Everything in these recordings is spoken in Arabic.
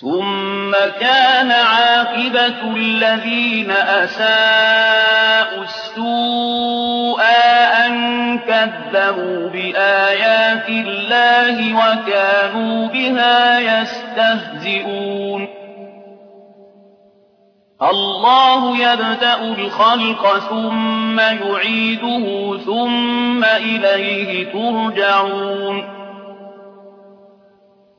ثم كان عاقبة الذين أساءوا السوء أن كذبوا بآيات الله وكانوا بها يستهزئون الله يبدأ الخلق ثم يعيده ثم إليه ترجعون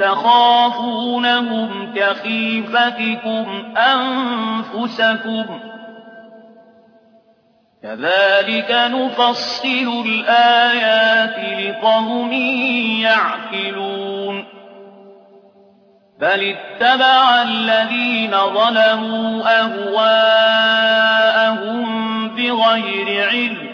تخافونهم كخيفتكم أنفسكم كذلك نفصل الآيات لقوم يعقلون بل اتبع الذين ظلموا أهواءهم بغير علم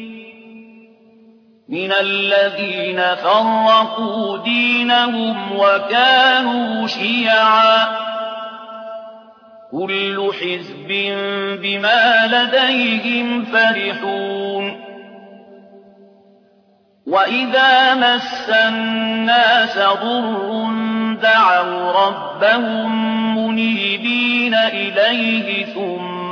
من الذين فرقوا دينهم وكانوا شيعا. كل حزب بما لديهم فرحون. وإذا مس الناس ضر دعوا ربهم منيبين إليه ثم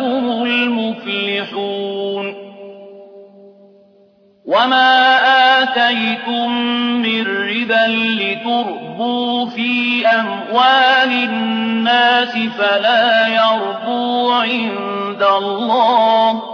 هُمُ الْمُفْلِحُونَ. وَمَا آتَيْتُم مِّن رِّبًا لِّتُرْبُوا فِي أَمْوَالِ النَّاسِ فَلَا يَرْبُو عِندَ اللَّهِ ۖ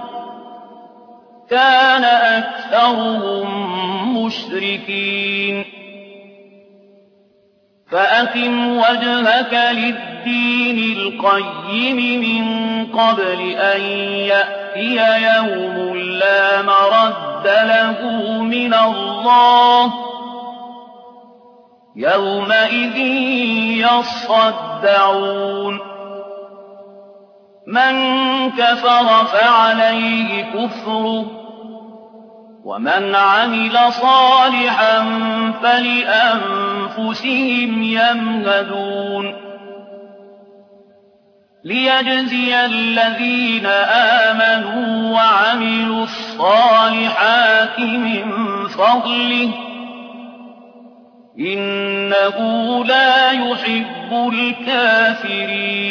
كَانَ أَكْثَرُهُم مُّشْرِكِينَ. فَأَقِمْ وَجْهَكَ لِلدِّينِ الْقَيِّمِ مِن قَبْلِ أَن يَأْتِيَ يَوْمٌ لَّا مَرَدَّ لَهُ مِنَ اللَّهِ ۖ. يَوْمَئِذٍ يَصَّدَّعُونَ. مَن كَفَرَ فَعَلَيْهِ كُفْرُهُ ۖ. وَمَنْ عَمِلَ صَالِحًا فَلِأَنفُسِهِمْ يَمْهَدُونَ. لِيَجْزِيَ الَّذِينَ آمَنُوا وَعَمِلُوا الصَّالِحَاتِ مِن فَضْلِهِ ۚ. إِنَّهُ لَا يُحِبُّ الْكَافِرِينَ.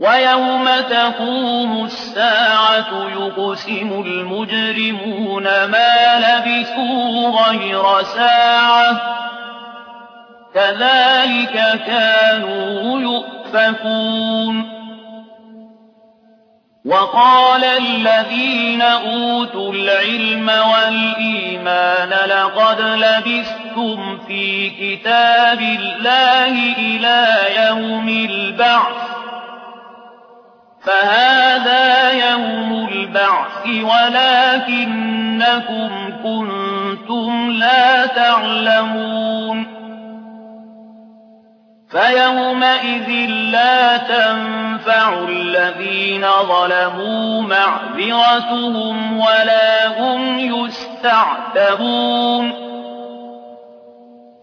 ويوم تقوم الساعة يقسم المجرمون ما لبثوا غير ساعة. كذلك كانوا يؤفكون. وقال الذين أوتوا العلم والإيمان لقد لبثتم في كتاب الله إلى يوم البعث. فهذا يوم البعث ولكنكم كنتم لا تعلمون فيومئذ لا تنفع الذين ظلموا معذرتهم ولا هم يستعتبون